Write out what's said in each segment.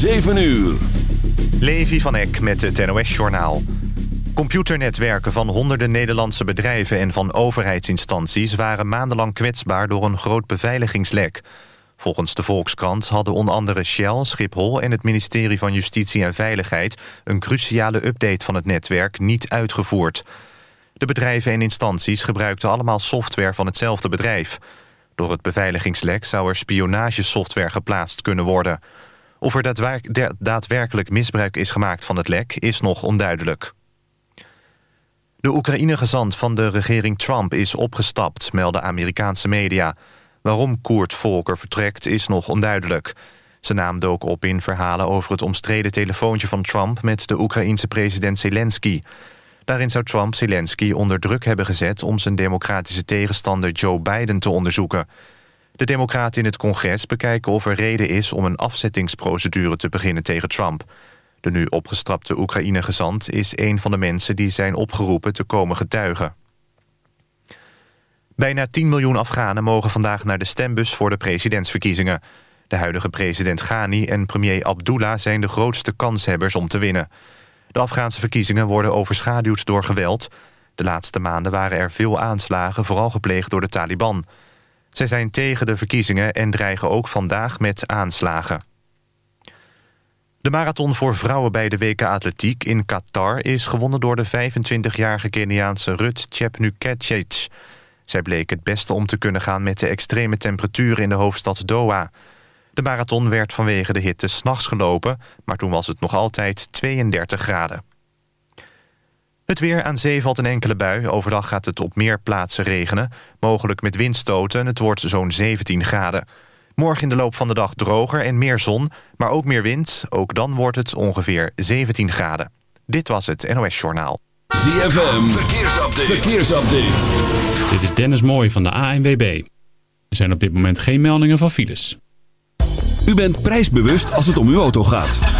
7 uur. Levi van Eck met het NOS-journaal. Computernetwerken van honderden Nederlandse bedrijven en van overheidsinstanties... waren maandenlang kwetsbaar door een groot beveiligingslek. Volgens de Volkskrant hadden onder andere Shell, Schiphol... en het ministerie van Justitie en Veiligheid... een cruciale update van het netwerk niet uitgevoerd. De bedrijven en instanties gebruikten allemaal software van hetzelfde bedrijf. Door het beveiligingslek zou er spionagesoftware geplaatst kunnen worden... Of er daadwerkelijk misbruik is gemaakt van het lek is nog onduidelijk. De Oekraïne-gezant van de regering Trump is opgestapt, melden Amerikaanse media. Waarom Koert Volker vertrekt is nog onduidelijk. Zijn naam dook op in verhalen over het omstreden telefoontje van Trump... met de Oekraïense president Zelensky. Daarin zou Trump Zelensky onder druk hebben gezet... om zijn democratische tegenstander Joe Biden te onderzoeken. De democraten in het congres bekijken of er reden is... om een afzettingsprocedure te beginnen tegen Trump... De nu opgestrapte Oekraïne-gezant is een van de mensen die zijn opgeroepen te komen getuigen. Bijna 10 miljoen Afghanen mogen vandaag naar de stembus voor de presidentsverkiezingen. De huidige president Ghani en premier Abdullah zijn de grootste kanshebbers om te winnen. De Afghaanse verkiezingen worden overschaduwd door geweld. De laatste maanden waren er veel aanslagen, vooral gepleegd door de Taliban. Zij zijn tegen de verkiezingen en dreigen ook vandaag met aanslagen. De marathon voor vrouwen bij de WK Atletiek in Qatar... is gewonnen door de 25-jarige Keniaanse Rut Chepnuketchich. Zij bleek het beste om te kunnen gaan met de extreme temperaturen in de hoofdstad Doha. De marathon werd vanwege de hitte s'nachts gelopen... maar toen was het nog altijd 32 graden. Het weer aan zee valt een enkele bui. Overdag gaat het op meer plaatsen regenen. Mogelijk met windstoten. Het wordt zo'n 17 graden. Morgen in de loop van de dag droger en meer zon, maar ook meer wind. Ook dan wordt het ongeveer 17 graden. Dit was het NOS Journaal. ZFM, verkeersupdate. verkeersupdate. Dit is Dennis Mooij van de ANWB. Er zijn op dit moment geen meldingen van files. U bent prijsbewust als het om uw auto gaat.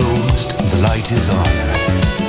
closed, the light is on.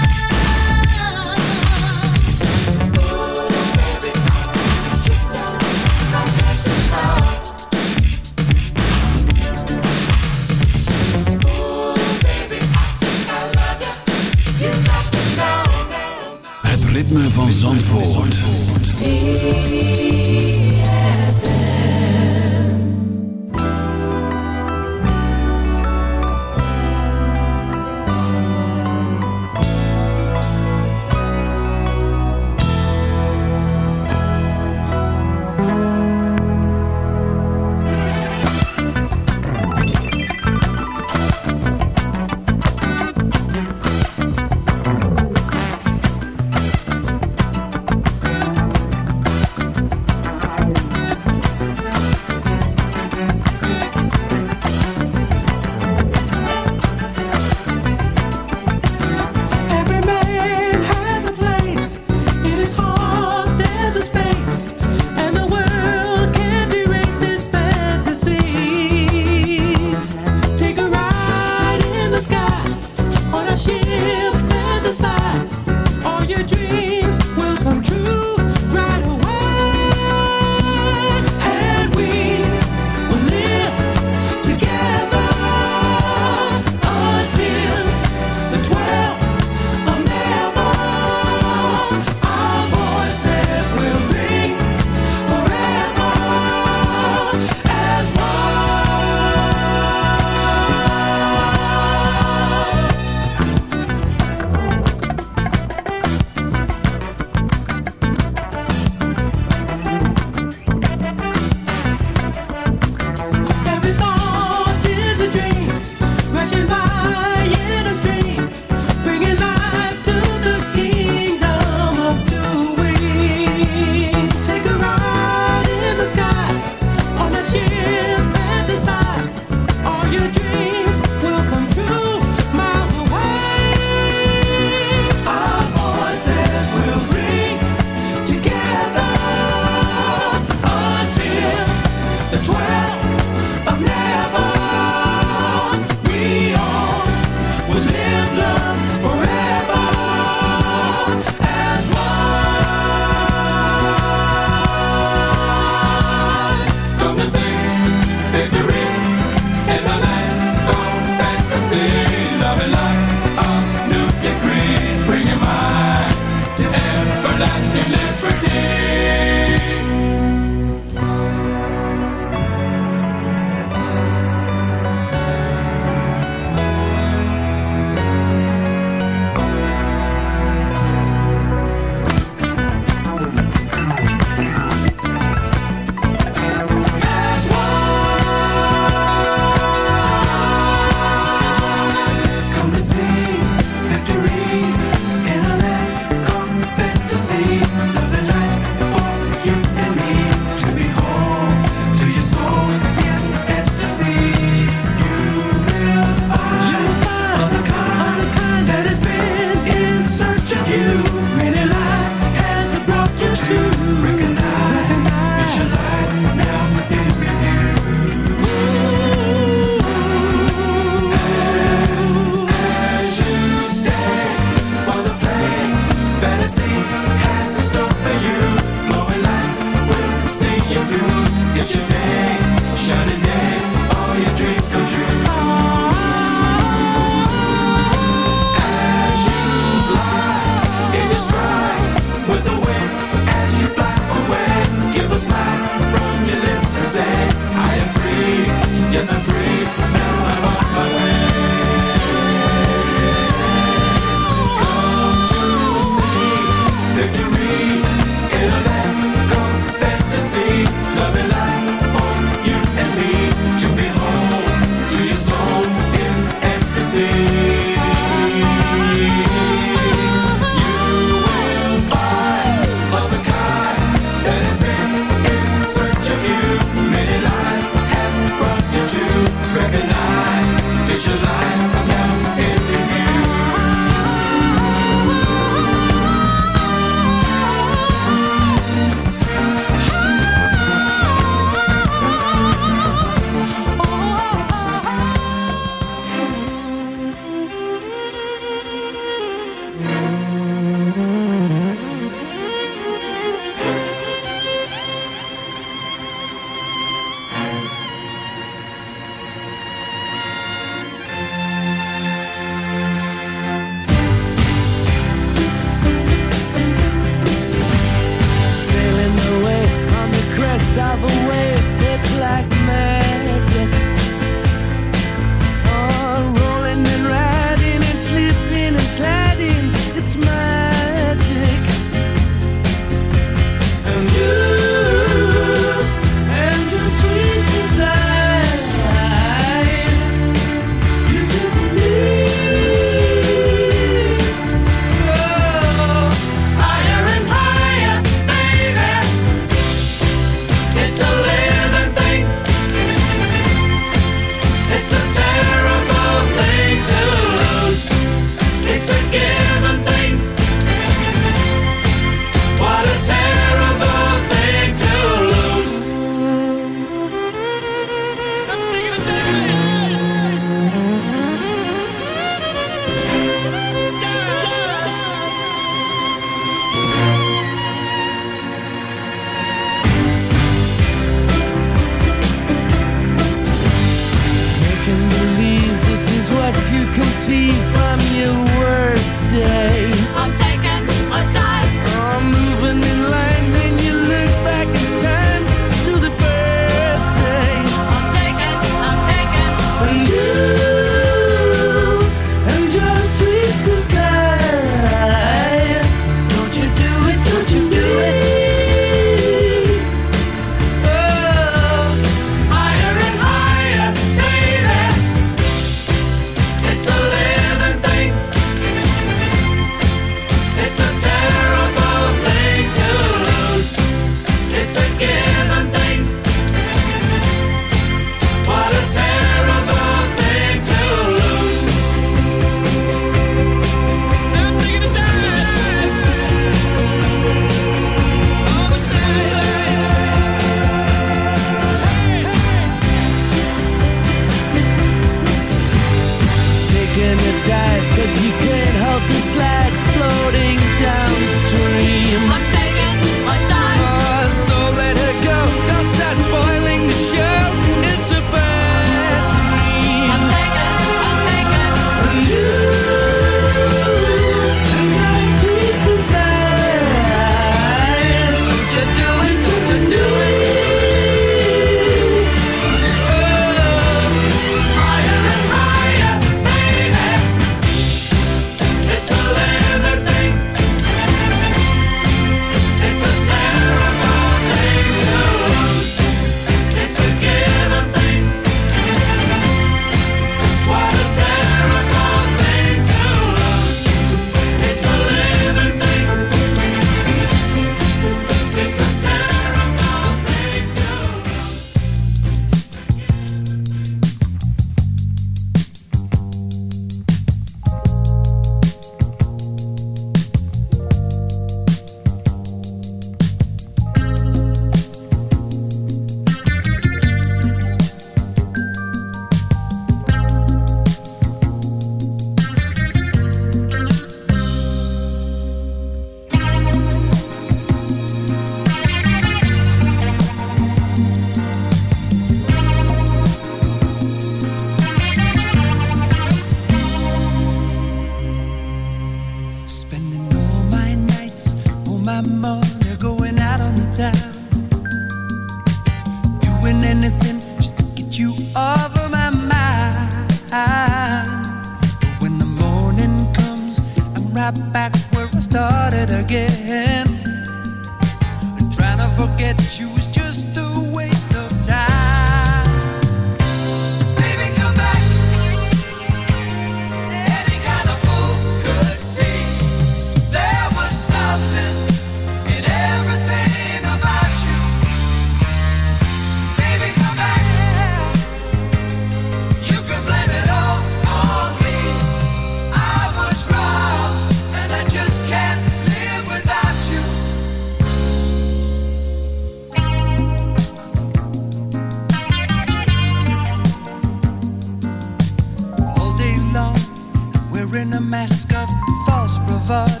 Mask of false bravado,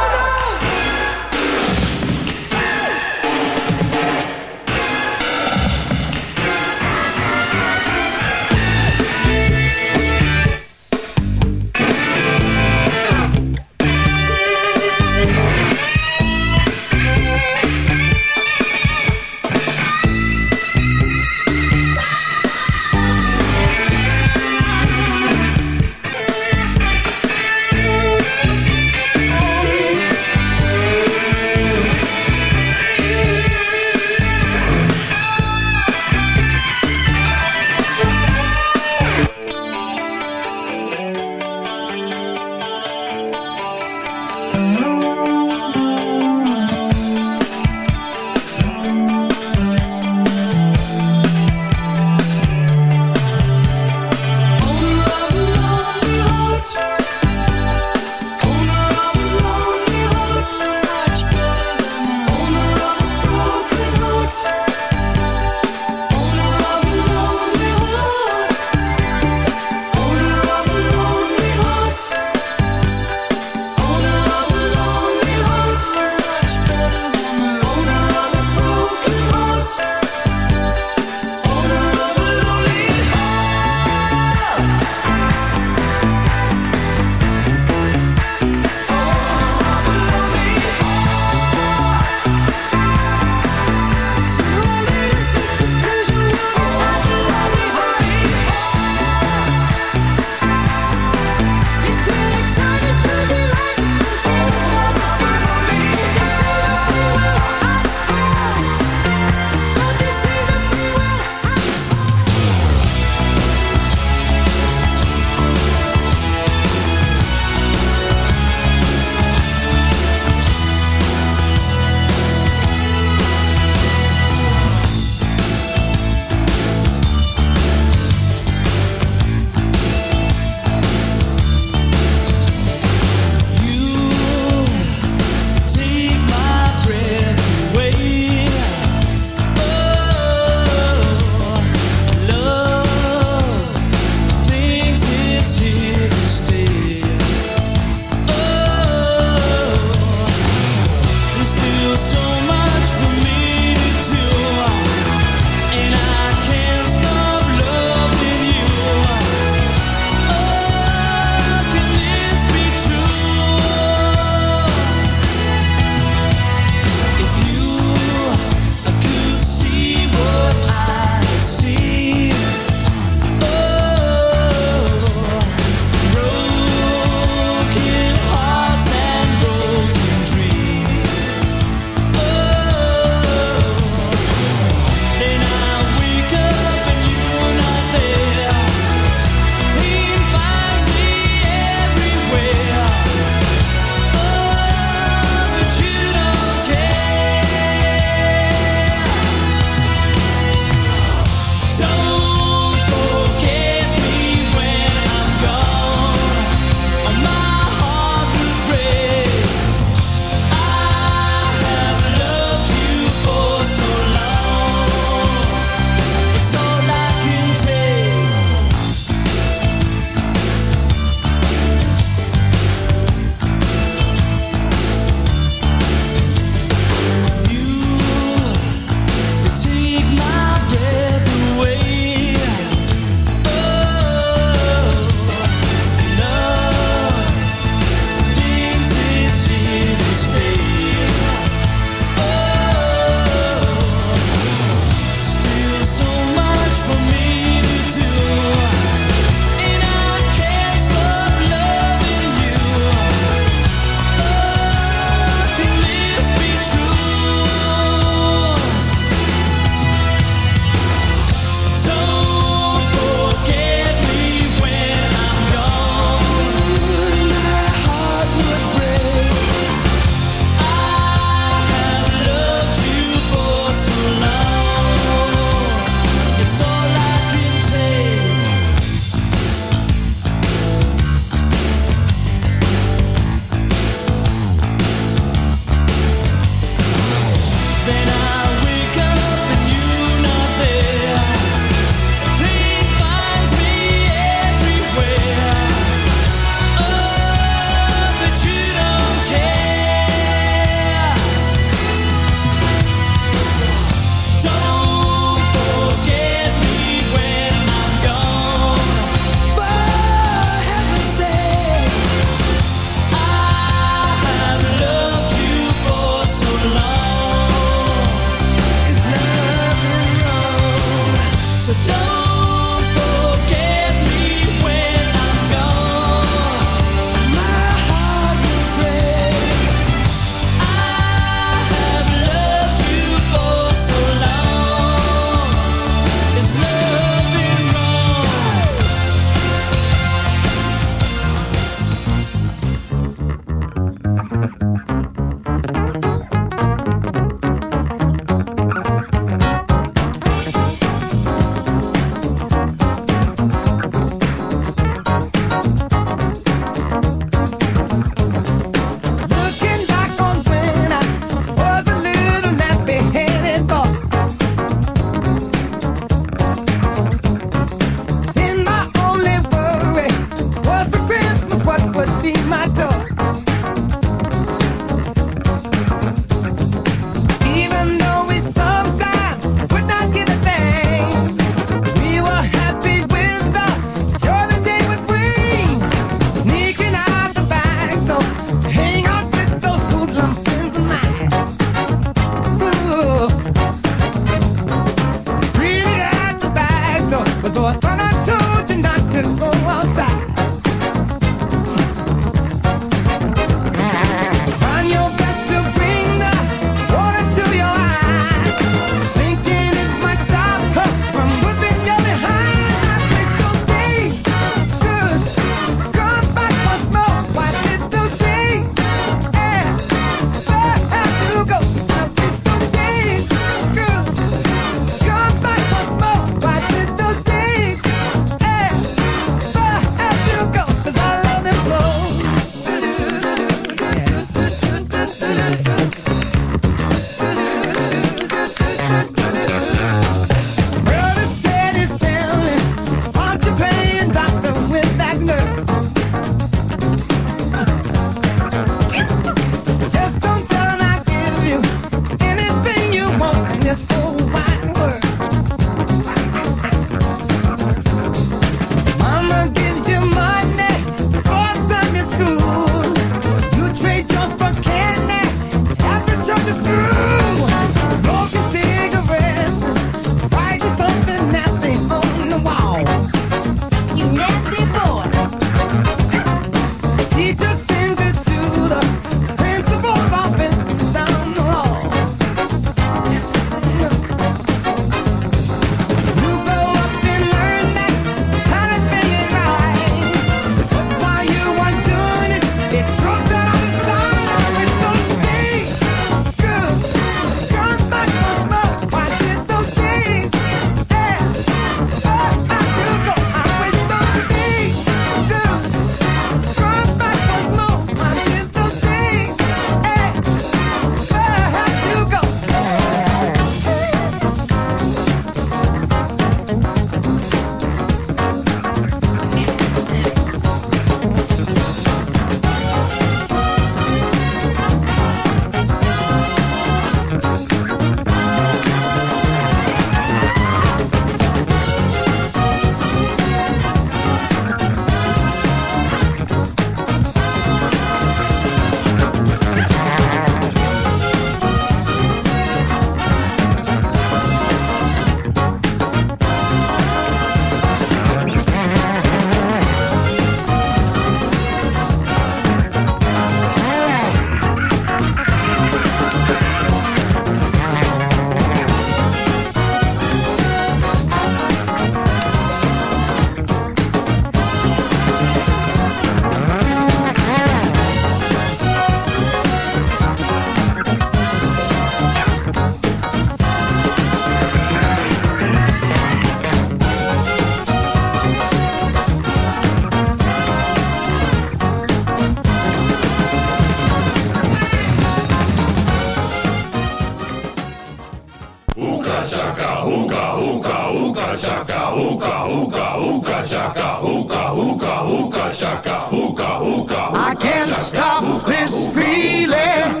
can't stop this feeling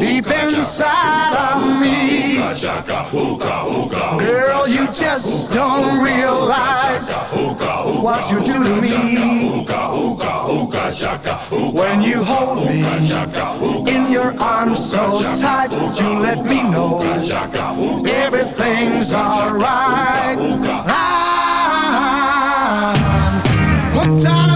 deep inside of me. Girl, you just don't realize what you do to me. When you hold me in your arms so tight, you let me know everything's alright. I'm hooked on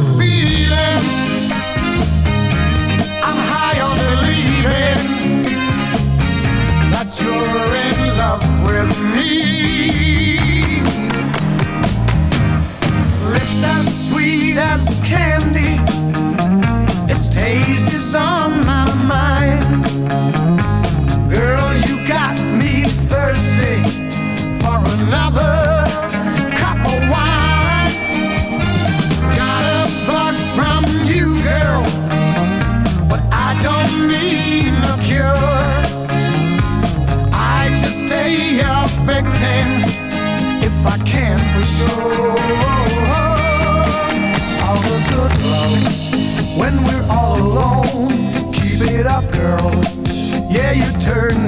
I can for sure. Good love when we're all alone. Keep it up, girl. Yeah, you turn